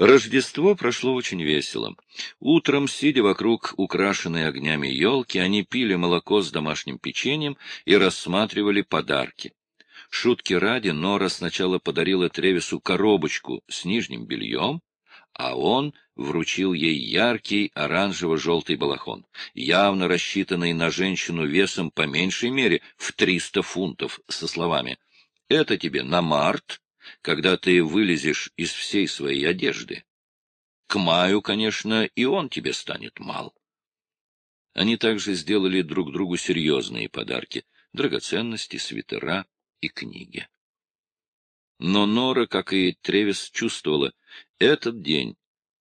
Рождество прошло очень весело. Утром, сидя вокруг украшенной огнями елки, они пили молоко с домашним печеньем и рассматривали подарки. Шутки ради, Нора сначала подарила Тревису коробочку с нижним бельем, а он вручил ей яркий оранжево-желтый балахон, явно рассчитанный на женщину весом по меньшей мере в 300 фунтов, со словами «Это тебе на март, когда ты вылезешь из всей своей одежды. К маю, конечно, и он тебе станет мал. Они также сделали друг другу серьезные подарки — драгоценности, свитера и книги. Но Нора, как и Тревис, чувствовала, этот день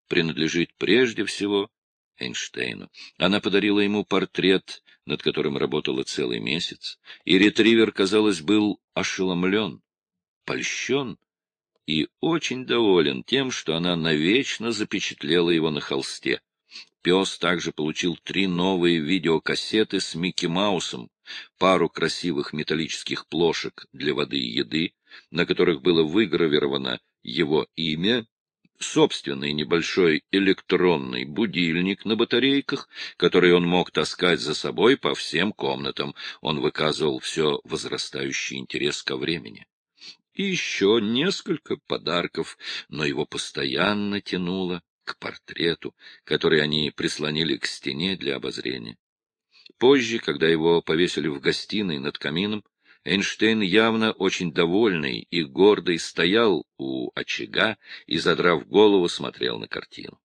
принадлежит прежде всего Эйнштейну. Она подарила ему портрет, над которым работала целый месяц, и ретривер, казалось, был ошеломлен польщен и очень доволен тем, что она навечно запечатлела его на холсте. Пес также получил три новые видеокассеты с Микки Маусом, пару красивых металлических плошек для воды и еды, на которых было выгравировано его имя, собственный небольшой электронный будильник на батарейках, который он мог таскать за собой по всем комнатам. Он выказывал все возрастающий интерес ко времени и еще несколько подарков, но его постоянно тянуло к портрету, который они прислонили к стене для обозрения. Позже, когда его повесили в гостиной над камином, Эйнштейн, явно очень довольный и гордый, стоял у очага и, задрав голову, смотрел на картину.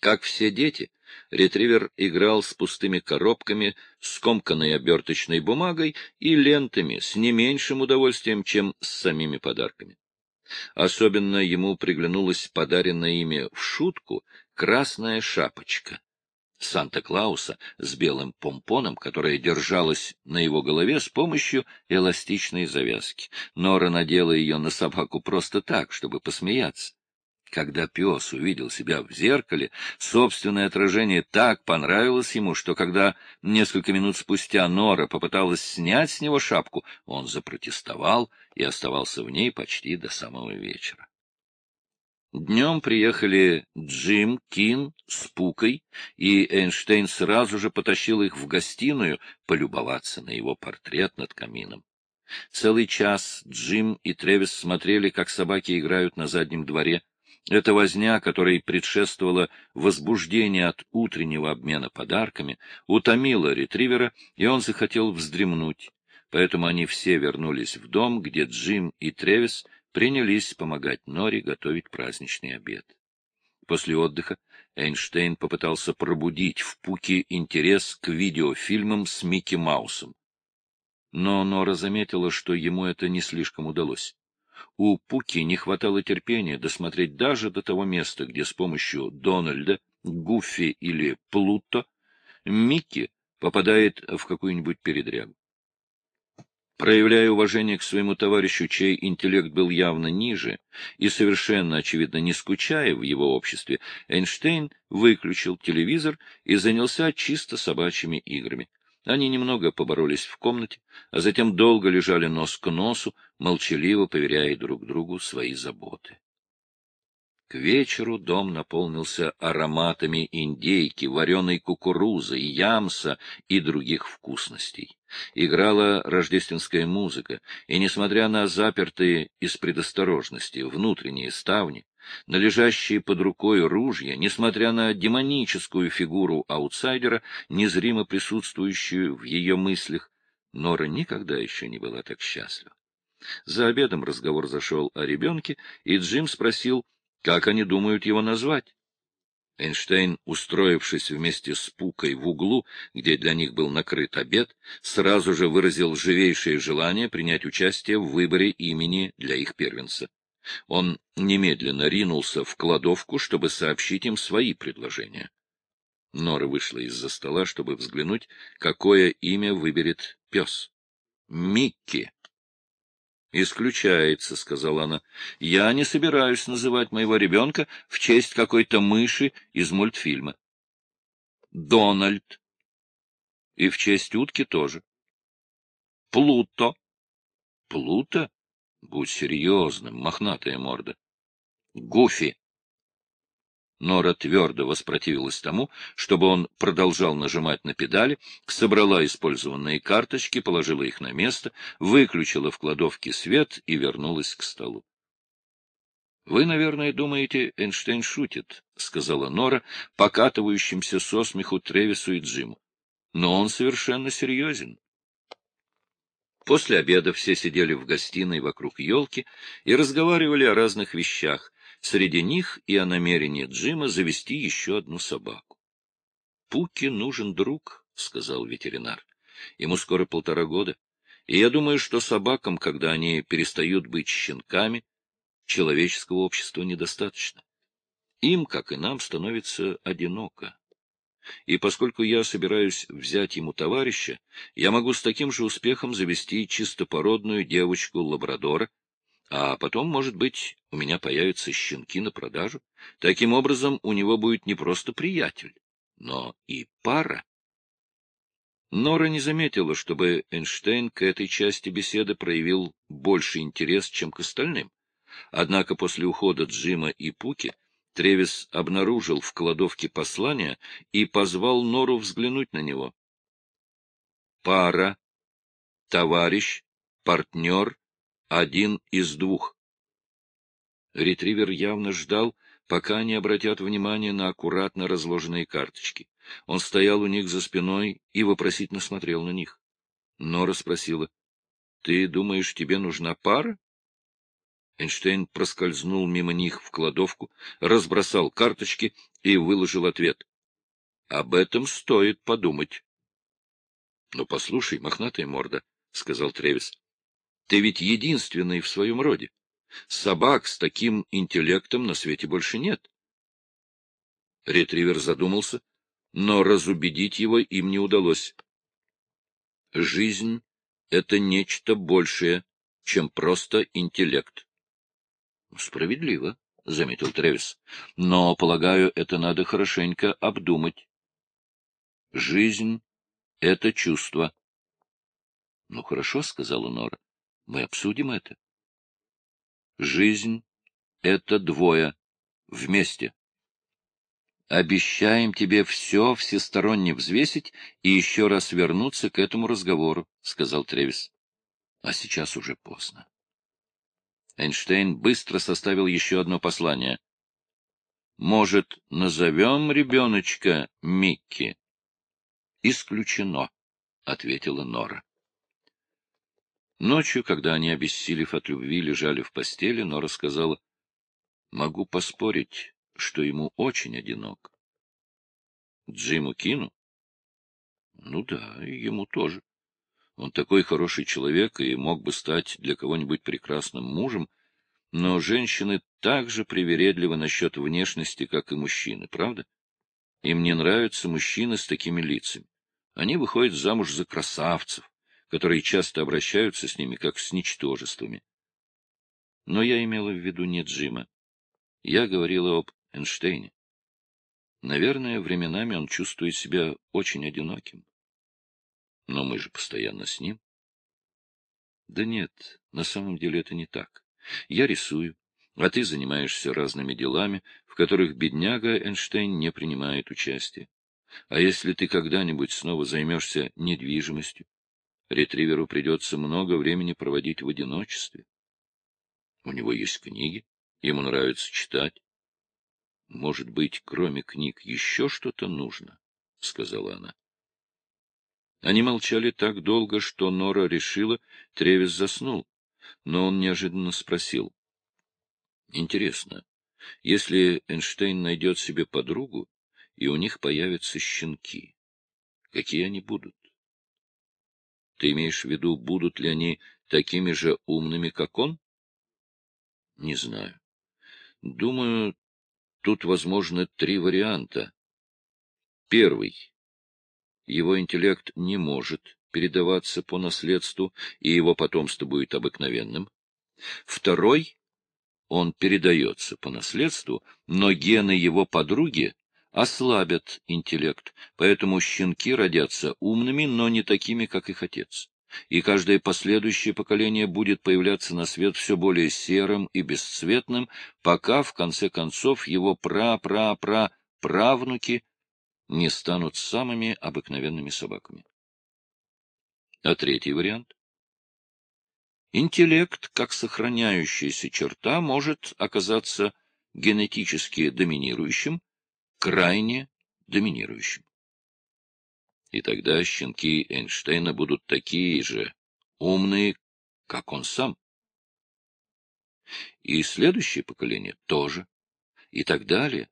Как все дети, ретривер играл с пустыми коробками, скомканной оберточной бумагой и лентами с не меньшим удовольствием, чем с самими подарками. Особенно ему приглянулась подаренная ими в шутку красная шапочка Санта-Клауса с белым помпоном, которая держалась на его голове с помощью эластичной завязки. Нора надела ее на собаку просто так, чтобы посмеяться. Когда пес увидел себя в зеркале, собственное отражение так понравилось ему, что когда несколько минут спустя Нора попыталась снять с него шапку, он запротестовал и оставался в ней почти до самого вечера. Днем приехали Джим, Кин с Пукой, и Эйнштейн сразу же потащил их в гостиную полюбоваться на его портрет над камином. Целый час Джим и Тревис смотрели, как собаки играют на заднем дворе, эта возня, которой предшествовало возбуждение от утреннего обмена подарками, утомила ретривера, и он захотел вздремнуть. Поэтому они все вернулись в дом, где Джим и Тревис принялись помогать Нори готовить праздничный обед. После отдыха Эйнштейн попытался пробудить в Пуке интерес к видеофильмам с Микки Маусом. Но Нора заметила, что ему это не слишком удалось. У Пуки не хватало терпения досмотреть даже до того места, где с помощью Дональда, Гуффи или Плуто Микки попадает в какую-нибудь передрягу. Проявляя уважение к своему товарищу, чей интеллект был явно ниже, и совершенно, очевидно, не скучая в его обществе, Эйнштейн выключил телевизор и занялся чисто собачьими играми. Они немного поборолись в комнате, а затем долго лежали нос к носу, молчаливо поверяя друг другу свои заботы. К вечеру дом наполнился ароматами индейки, вареной кукурузы, ямса и других вкусностей. Играла рождественская музыка, и, несмотря на запертые из предосторожности внутренние ставни, на лежащие под рукой ружья, несмотря на демоническую фигуру аутсайдера, незримо присутствующую в ее мыслях, Нора никогда еще не была так счастлива. За обедом разговор зашел о ребенке, и Джим спросил, как они думают его назвать. Эйнштейн, устроившись вместе с Пукой в углу, где для них был накрыт обед, сразу же выразил живейшее желание принять участие в выборе имени для их первенца. Он немедленно ринулся в кладовку, чтобы сообщить им свои предложения. Нора вышла из-за стола, чтобы взглянуть, какое имя выберет пес. «Микки!» «Исключается», — сказала она. «Я не собираюсь называть моего ребенка в честь какой-то мыши из мультфильма». «Дональд». И в честь утки тоже. «Плуто». «Плуто? Будь серьезным, мохнатая морда». Гуфи. Нора твердо воспротивилась тому, чтобы он продолжал нажимать на педали, собрала использованные карточки, положила их на место, выключила в кладовке свет и вернулась к столу. — Вы, наверное, думаете, Эйнштейн шутит, — сказала Нора, покатывающимся со смеху Тревису и Джиму. — Но он совершенно серьезен. После обеда все сидели в гостиной вокруг елки и разговаривали о разных вещах, Среди них и о намерении Джима завести еще одну собаку. — Пуке нужен друг, — сказал ветеринар. — Ему скоро полтора года, и я думаю, что собакам, когда они перестают быть щенками, человеческого общества недостаточно. Им, как и нам, становится одиноко. И поскольку я собираюсь взять ему товарища, я могу с таким же успехом завести чистопородную девочку-лабрадора, а потом, может быть, у меня появятся щенки на продажу. Таким образом, у него будет не просто приятель, но и пара. Нора не заметила, чтобы Эйнштейн к этой части беседы проявил больше интерес, чем к остальным. Однако после ухода Джима и Пуки Тревис обнаружил в кладовке послание и позвал Нору взглянуть на него. Пара, товарищ, партнер один из двух. Ретривер явно ждал, пока они обратят внимание на аккуратно разложенные карточки. Он стоял у них за спиной и вопросительно смотрел на них. Нора спросила, — Ты думаешь, тебе нужна пара? Эйнштейн проскользнул мимо них в кладовку, разбросал карточки и выложил ответ. — Об этом стоит подумать. — Ну, послушай, мохнатая морда, — сказал Тревис. Ты ведь единственный в своем роде. Собак с таким интеллектом на свете больше нет. Ретривер задумался, но разубедить его им не удалось. Жизнь — это нечто большее, чем просто интеллект. — Справедливо, — заметил Тревис, — но, полагаю, это надо хорошенько обдумать. Жизнь — это чувство. — Ну, хорошо, — сказала Нора. Мы обсудим это. Жизнь — это двое. Вместе. Обещаем тебе все всесторонне взвесить и еще раз вернуться к этому разговору, — сказал Тревис. А сейчас уже поздно. Эйнштейн быстро составил еще одно послание. «Может, назовем ребеночка Микки?» «Исключено», — ответила Нора. Ночью, когда они, обессилев от любви, лежали в постели, Нора сказала, «Могу поспорить, что ему очень одинок». «Джиму Кину?» «Ну да, ему тоже. Он такой хороший человек и мог бы стать для кого-нибудь прекрасным мужем, но женщины так же привередливы насчет внешности, как и мужчины, правда? Им не нравятся мужчины с такими лицами. Они выходят замуж за красавцев, которые часто обращаются с ними как с ничтожествами. Но я имела в виду не Джима. Я говорила об Эйнштейне. Наверное, временами он чувствует себя очень одиноким. Но мы же постоянно с ним. Да нет, на самом деле это не так. Я рисую, а ты занимаешься разными делами, в которых бедняга Эйнштейн не принимает участия. А если ты когда-нибудь снова займешься недвижимостью, Ретриверу придется много времени проводить в одиночестве. У него есть книги, ему нравится читать. Может быть, кроме книг еще что-то нужно, — сказала она. Они молчали так долго, что Нора решила, Тревис заснул, но он неожиданно спросил. — Интересно, если Эйнштейн найдет себе подругу, и у них появятся щенки, какие они будут? Ты имеешь в виду, будут ли они такими же умными, как он? Не знаю. Думаю, тут возможно три варианта. Первый. Его интеллект не может передаваться по наследству, и его потомство будет обыкновенным. Второй. Он передается по наследству, но гены его подруги ослабят интеллект, поэтому щенки родятся умными, но не такими, как их отец. и каждое последующее поколение будет появляться на свет все более серым и бесцветным, пока, в конце концов, его пра-пра-пра-правнуки не станут самыми обыкновенными собаками. А третий вариант? Интеллект, как сохраняющаяся черта, может оказаться генетически доминирующим, крайне доминирующим. И тогда щенки Эйнштейна будут такие же умные, как он сам. И следующее поколение тоже. И так далее.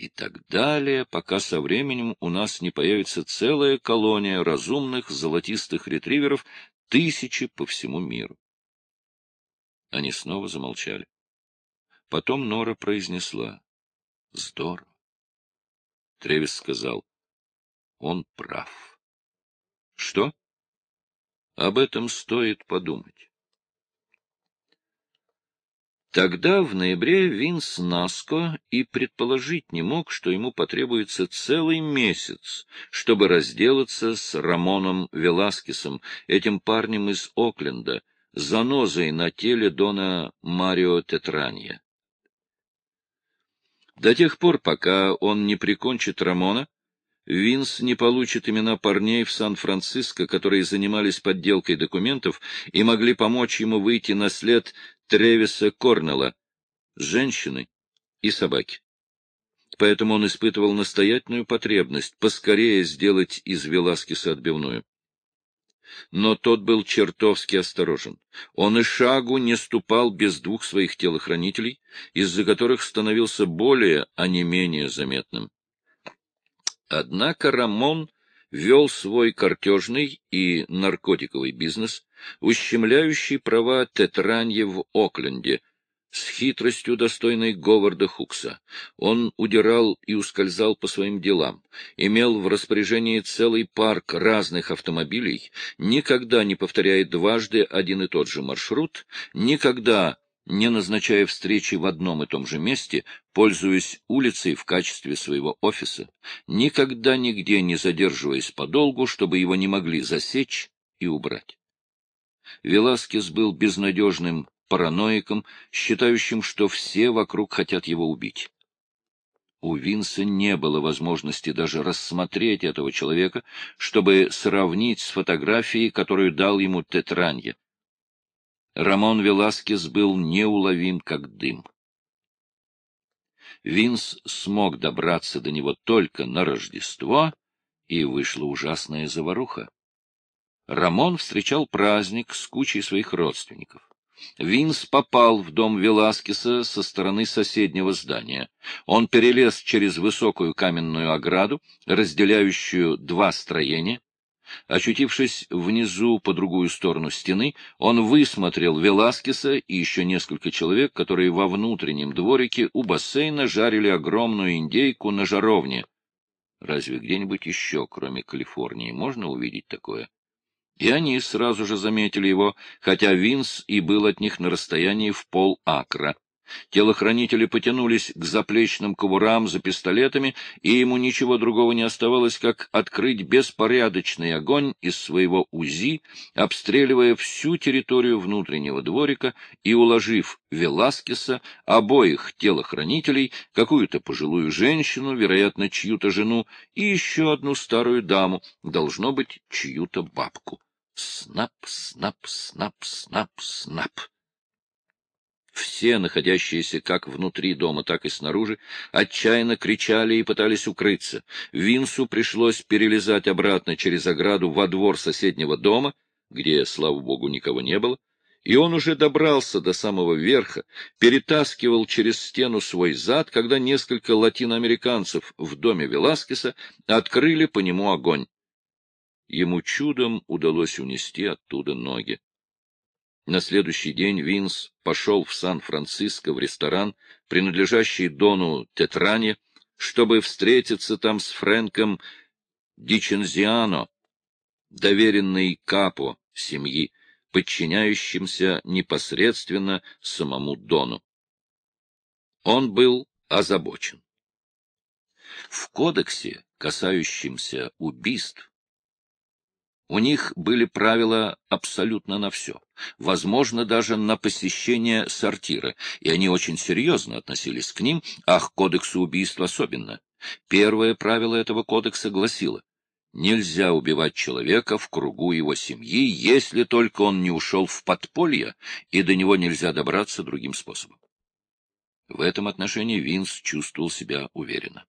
И так далее, пока со временем у нас не появится целая колония разумных золотистых ретриверов, тысячи по всему миру. Они снова замолчали. Потом Нора произнесла. — Здорово. Тревис сказал. Он прав. Что? Об этом стоит подумать. Тогда, в ноябре, Винс Наско и предположить не мог, что ему потребуется целый месяц, чтобы разделаться с Рамоном Веласкесом, этим парнем из Окленда, занозой на теле Дона Марио Тетранья. До тех пор, пока он не прикончит Рамона, Винс не получит имена парней в Сан-Франциско, которые занимались подделкой документов и могли помочь ему выйти на след Тревиса Корнелла, женщины и собаки. Поэтому он испытывал настоятельную потребность поскорее сделать из Веласкеса отбивную. Но тот был чертовски осторожен. Он и шагу не ступал без двух своих телохранителей, из-за которых становился более, а не менее заметным. Однако Рамон вел свой картежный и наркотиковый бизнес, ущемляющий права Тетранье в Окленде, с хитростью, достойной Говарда Хукса. Он удирал и ускользал по своим делам, имел в распоряжении целый парк разных автомобилей, никогда не повторяя дважды один и тот же маршрут, никогда не назначая встречи в одном и том же месте, пользуясь улицей в качестве своего офиса, никогда нигде не задерживаясь подолгу, чтобы его не могли засечь и убрать. Веласкес был безнадежным параноиком, считающим, что все вокруг хотят его убить. У Винса не было возможности даже рассмотреть этого человека, чтобы сравнить с фотографией, которую дал ему Тетранье. Рамон Веласкес был неуловим, как дым. Винс смог добраться до него только на Рождество, и вышла ужасная заваруха. Рамон встречал праздник с кучей своих родственников. Винс попал в дом Веласкеса со стороны соседнего здания. Он перелез через высокую каменную ограду, разделяющую два строения, Очутившись внизу по другую сторону стены, он высмотрел Веласкеса и еще несколько человек, которые во внутреннем дворике у бассейна жарили огромную индейку на жаровне. Разве где-нибудь еще, кроме Калифорнии, можно увидеть такое? И они сразу же заметили его, хотя Винс и был от них на расстоянии в пол акра. Телохранители потянулись к заплечным кобурам за пистолетами, и ему ничего другого не оставалось, как открыть беспорядочный огонь из своего УЗИ, обстреливая всю территорию внутреннего дворика и уложив Веласкеса, обоих телохранителей, какую-то пожилую женщину, вероятно, чью-то жену, и еще одну старую даму, должно быть, чью-то бабку. Снап, снап, снап, снап, снап. Все, находящиеся как внутри дома, так и снаружи, отчаянно кричали и пытались укрыться. Винсу пришлось перелезать обратно через ограду во двор соседнего дома, где, слава богу, никого не было, и он уже добрался до самого верха, перетаскивал через стену свой зад, когда несколько латиноамериканцев в доме Веласкеса открыли по нему огонь. Ему чудом удалось унести оттуда ноги. На следующий день Винс пошел в Сан-Франциско в ресторан, принадлежащий Дону Тетране, чтобы встретиться там с Фрэнком Дичензиано, доверенный капо семьи, подчиняющимся непосредственно самому Дону. Он был озабочен. В кодексе, касающемся убийств, У них были правила абсолютно на все, возможно, даже на посещение сортира, и они очень серьезно относились к ним, а к кодексу убийств особенно. Первое правило этого кодекса гласило, нельзя убивать человека в кругу его семьи, если только он не ушел в подполье, и до него нельзя добраться другим способом. В этом отношении Винс чувствовал себя уверенно.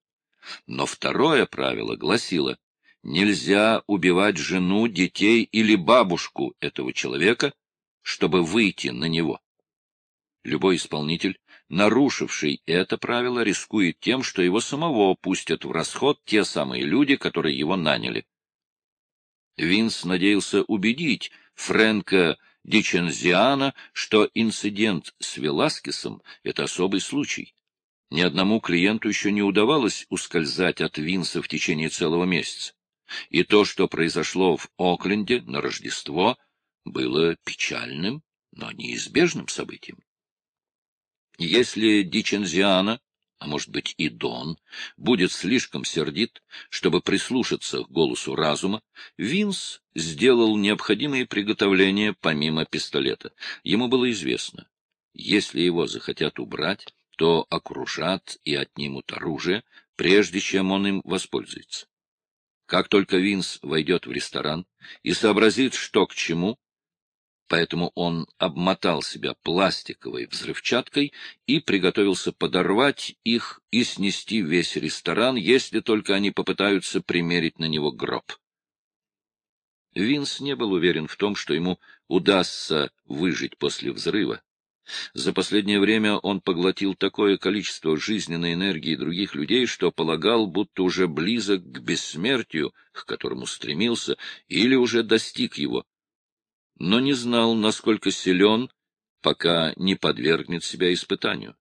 Но второе правило гласило, Нельзя убивать жену, детей или бабушку этого человека, чтобы выйти на него. Любой исполнитель, нарушивший это правило, рискует тем, что его самого пустят в расход те самые люди, которые его наняли. Винс надеялся убедить Фрэнка Дичензиана, что инцидент с Веласкесом — это особый случай. Ни одному клиенту еще не удавалось ускользать от Винса в течение целого месяца и то, что произошло в Окленде на Рождество, было печальным, но неизбежным событием. Если Дичензиана, а может быть и Дон, будет слишком сердит, чтобы прислушаться к голосу разума, Винс сделал необходимые приготовления помимо пистолета. Ему было известно, если его захотят убрать, то окружат и отнимут оружие, прежде чем он им воспользуется. Как только Винс войдет в ресторан и сообразит, что к чему, поэтому он обмотал себя пластиковой взрывчаткой и приготовился подорвать их и снести весь ресторан, если только они попытаются примерить на него гроб. Винс не был уверен в том, что ему удастся выжить после взрыва. За последнее время он поглотил такое количество жизненной энергии других людей, что полагал, будто уже близок к бессмертию, к которому стремился, или уже достиг его. Но не знал, насколько силен, пока не подвергнет себя испытанию.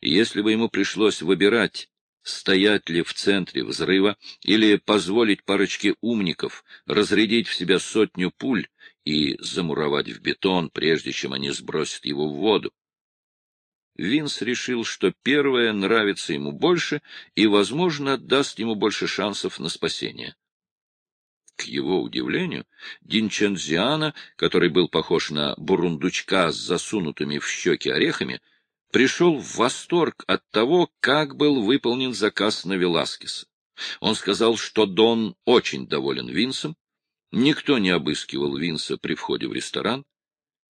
Если бы ему пришлось выбирать, стоять ли в центре взрыва или позволить парочке умников разрядить в себя сотню пуль, и замуровать в бетон, прежде чем они сбросят его в воду. Винс решил, что первое нравится ему больше и, возможно, даст ему больше шансов на спасение. К его удивлению, Динчензиана, который был похож на бурундучка с засунутыми в щеки орехами, пришел в восторг от того, как был выполнен заказ на Веласкеса. Он сказал, что Дон очень доволен Винсом, Никто не обыскивал Винса при входе в ресторан.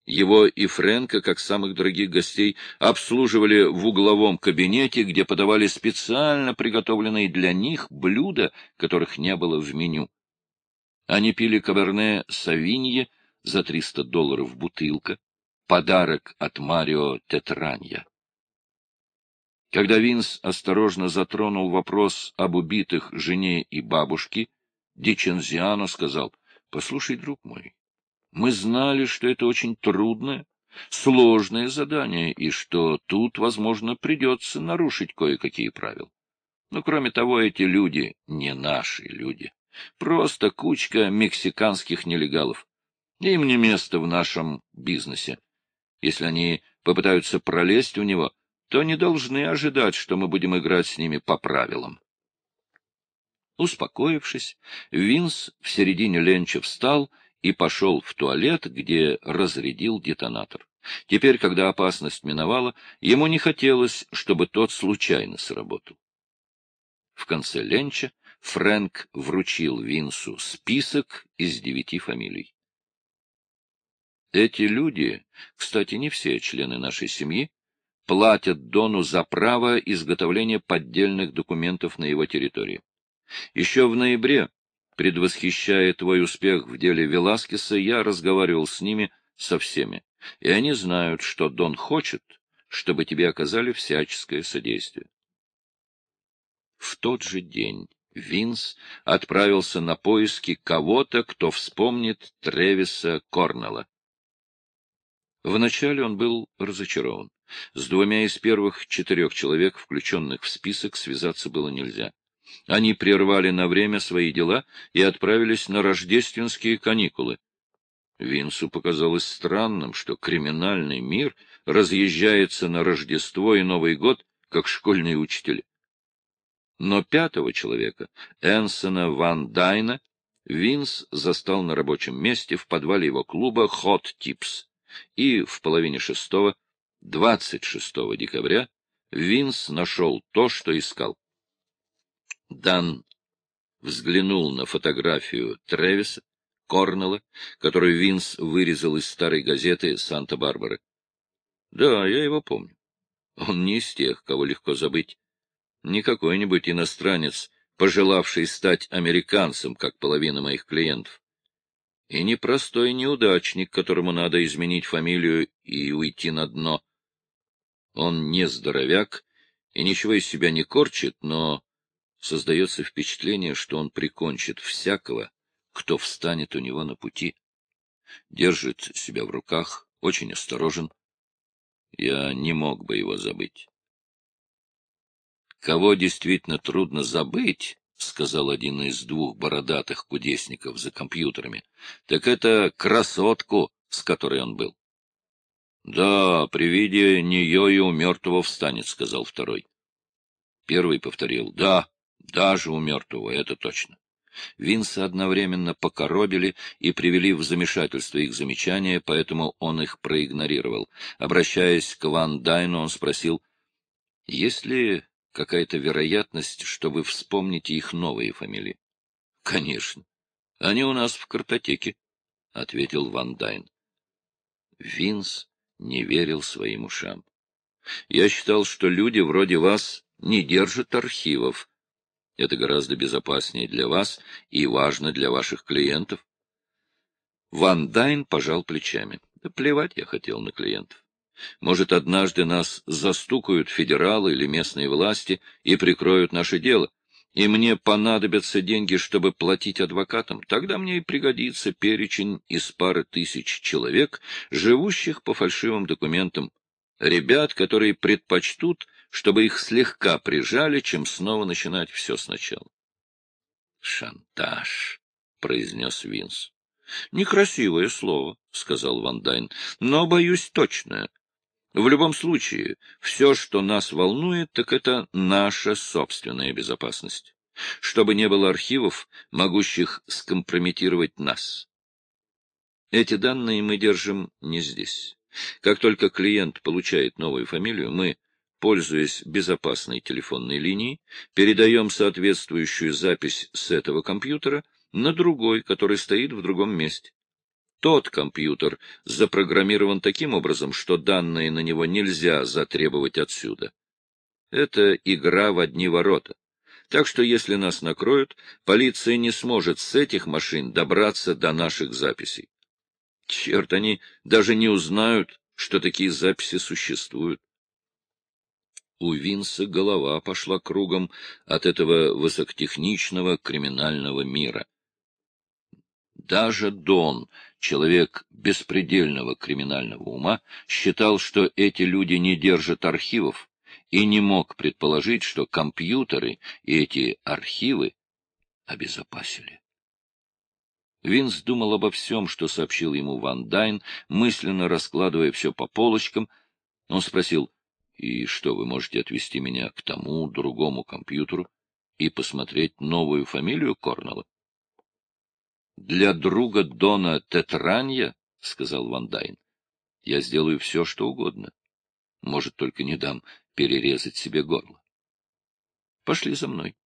Его и Фрэнка, как самых дорогих гостей, обслуживали в угловом кабинете, где подавали специально приготовленные для них блюда, которых не было в меню. Они пили каберне Савинье за 300 долларов бутылка, подарок от Марио Тетранья. Когда Винс осторожно затронул вопрос об убитых жене и бабушке, Дичензиано сказал — Послушай, друг мой, мы знали, что это очень трудное, сложное задание, и что тут, возможно, придется нарушить кое-какие правила. Но, кроме того, эти люди не наши люди. Просто кучка мексиканских нелегалов. Им не место в нашем бизнесе. Если они попытаются пролезть в него, то не должны ожидать, что мы будем играть с ними по правилам. Успокоившись, Винс в середине ленча встал и пошел в туалет, где разрядил детонатор. Теперь, когда опасность миновала, ему не хотелось, чтобы тот случайно сработал. В конце ленча Фрэнк вручил Винсу список из девяти фамилий. Эти люди, кстати, не все члены нашей семьи, платят Дону за право изготовления поддельных документов на его территории. Еще в ноябре, предвосхищая твой успех в деле Веласкеса, я разговаривал с ними со всеми, и они знают, что Дон хочет, чтобы тебе оказали всяческое содействие. В тот же день Винс отправился на поиски кого-то, кто вспомнит Тревиса Корнелла. Вначале он был разочарован. С двумя из первых четырех человек, включенных в список, связаться было нельзя. Они прервали на время свои дела и отправились на рождественские каникулы. Винсу показалось странным, что криминальный мир разъезжается на Рождество и Новый год, как школьные учителя. Но пятого человека, Энсона Ван Дайна, Винс застал на рабочем месте в подвале его клуба «Hot Tips», и в половине шестого, 26 декабря, Винс нашел то, что искал. Дан взглянул на фотографию Тревиса, Корнелла, которую Винс вырезал из старой газеты «Санта-Барбара». Да, я его помню. Он не из тех, кого легко забыть. Не какой-нибудь иностранец, пожелавший стать американцем, как половина моих клиентов. И не простой неудачник, которому надо изменить фамилию и уйти на дно. Он не здоровяк и ничего из себя не корчит, но создается впечатление, что он прикончит всякого, кто встанет у него на пути. Держит себя в руках, очень осторожен. Я не мог бы его забыть. Кого действительно трудно забыть, — сказал один из двух бородатых кудесников за компьютерами, — так это красотку, с которой он был. — Да, при виде нее и у мертвого встанет, — сказал второй. Первый повторил, — да, даже у мертвого, это точно. Винса одновременно покоробили и привели в замешательство их замечания, поэтому он их проигнорировал. Обращаясь к Ван Дайну, он спросил, есть ли какая-то вероятность, что вы вспомните их новые фамилии? — Конечно. Они у нас в картотеке, — ответил Ван Дайн. Винс не верил своим ушам. — Я считал, что люди вроде вас не держат архивов. Это гораздо безопаснее для вас и важно для ваших клиентов. Ван Дайн пожал плечами. Да плевать я хотел на клиентов. Может, однажды нас застукают федералы или местные власти и прикроют наше дело, и мне понадобятся деньги, чтобы платить адвокатам. Тогда мне и пригодится перечень из пары тысяч человек, живущих по фальшивым документам, ребят, которые предпочтут, чтобы их слегка прижали, чем снова начинать все сначала. — Шантаж, — произнес Винс. — Некрасивое слово, — сказал Ван Дайн, — но, боюсь, точное. В любом случае, все, что нас волнует, так это наша собственная безопасность. Чтобы не было архивов, могущих скомпрометировать нас. Эти данные мы держим не здесь. Как только клиент получает новую фамилию, мы, пользуясь безопасной телефонной линией, передаем соответствующую запись с этого компьютера на другой, который стоит в другом месте. Тот компьютер запрограммирован таким образом, что данные на него нельзя затребовать отсюда. Это игра в одни ворота. Так что если нас накроют, полиция не сможет с этих машин добраться до наших записей. Черт, они даже не узнают, что такие записи существуют. У Винса голова пошла кругом от этого высокотехничного криминального мира. Даже Дон, человек беспредельного криминального ума, считал, что эти люди не держат архивов, и не мог предположить, что компьютеры и эти архивы обезопасили. Винс думал обо всем, что сообщил ему Ван Дайн, мысленно раскладывая все по полочкам. Он спросил, «И что, вы можете отвести меня к тому, другому компьютеру и посмотреть новую фамилию Корнелла?» Для друга Дона Тетранья, — сказал Ван Дайн, — я сделаю все, что угодно. Может, только не дам перерезать себе горло. Пошли за мной.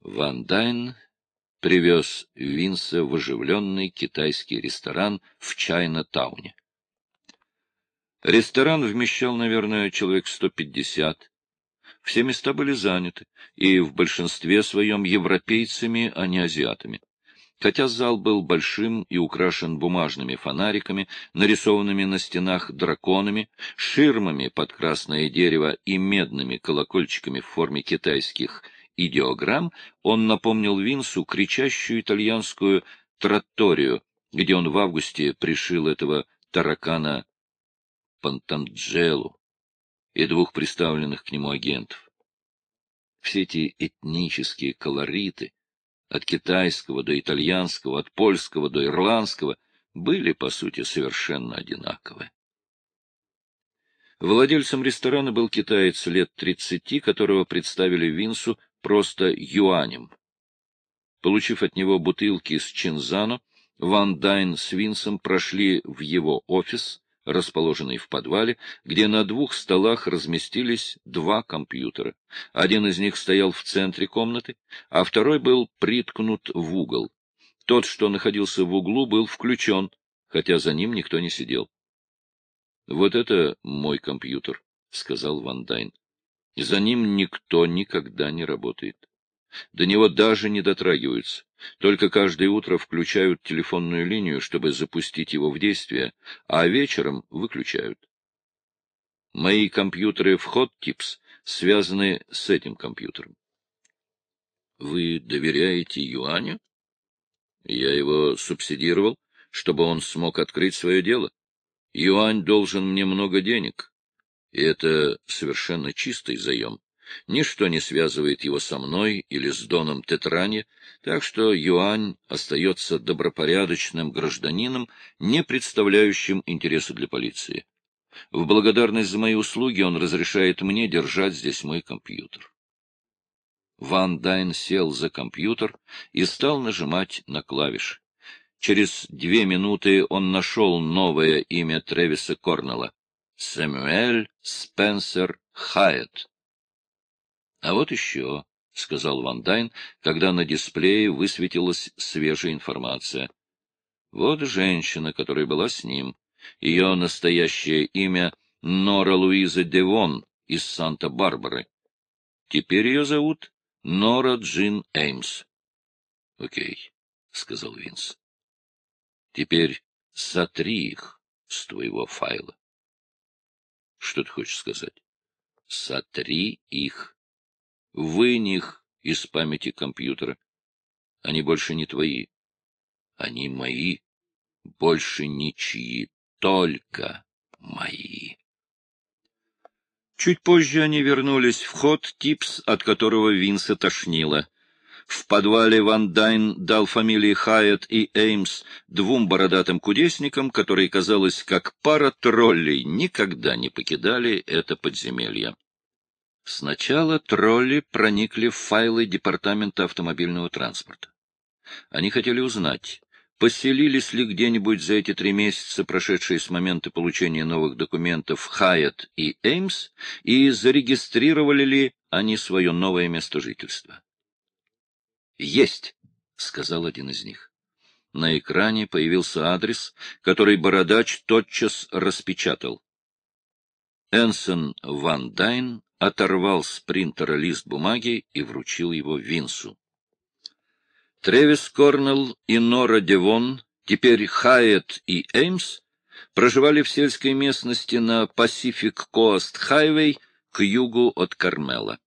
Ван Дайн привез Винса в оживленный китайский ресторан в Чайна-тауне. Ресторан вмещал, наверное, человек сто пятьдесят, все места были заняты, и в большинстве своем европейцами, а не азиатами. Хотя зал был большим и украшен бумажными фонариками, нарисованными на стенах драконами, ширмами под красное дерево и медными колокольчиками в форме китайских идеограмм, он напомнил Винсу кричащую итальянскую тратторию, где он в августе пришил этого таракана Пантанджелу и двух представленных к нему агентов. Все эти этнические колориты, от китайского до итальянского, от польского до ирландского, были, по сути, совершенно одинаковы. Владельцем ресторана был китаец лет тридцати, которого представили Винсу просто юанем. Получив от него бутылки с чинзано, Ван Дайн с Винсом прошли в его офис, расположенный в подвале, где на двух столах разместились два компьютера. Один из них стоял в центре комнаты, а второй был приткнут в угол. Тот, что находился в углу, был включен, хотя за ним никто не сидел. — Вот это мой компьютер, — сказал Ван Дайн. — За ним никто никогда не работает. До него даже не дотрагиваются. Только каждое утро включают телефонную линию, чтобы запустить его в действие, а вечером выключают. Мои компьютеры в HotTips связаны с этим компьютером. Вы доверяете Юаню? Я его субсидировал, чтобы он смог открыть свое дело. Юань должен мне много денег, и это совершенно чистый заем. Ничто не связывает его со мной или с Доном Тетрани, так что Юань остается добропорядочным гражданином, не представляющим интереса для полиции. В благодарность за мои услуги он разрешает мне держать здесь мой компьютер. Ван Дайн сел за компьютер и стал нажимать на клавиши. Через две минуты он нашел новое имя Тревиса Корнелла — Сэмюэль Спенсер Хайет. А вот еще, — сказал Ван Дайн, когда на дисплее высветилась свежая информация. Вот женщина, которая была с ним. Ее настоящее имя — Нора Луиза Девон из Санта-Барбары. Теперь ее зовут Нора Джин Эймс. — Окей, — сказал Винс. — Теперь сотри их с твоего файла. — Что ты хочешь сказать? — Сотри их Вынь их из памяти компьютера. Они больше не твои. Они мои, больше ничьи, только мои. Чуть позже они вернулись в ход Типс, от которого Винса тошнило. В подвале Ван Дайн дал фамилии Хайет и Эймс двум бородатым кудесникам, которые, казалось, как пара троллей, никогда не покидали это подземелье. Сначала тролли проникли в файлы Департамента автомобильного транспорта. Они хотели узнать, поселились ли где-нибудь за эти три месяца, прошедшие с момента получения новых документов, Хайет и Эймс, и зарегистрировали ли они свое новое место жительства. «Есть!» — сказал один из них. На экране появился адрес, который бородач тотчас распечатал. Энсон Ван Дайн оторвал с принтера лист бумаги и вручил его Винсу. Тревис Корнелл и Нора Девон, теперь Хайет и Эймс, проживали в сельской местности на Pacific Coast Highway к югу от Кармела.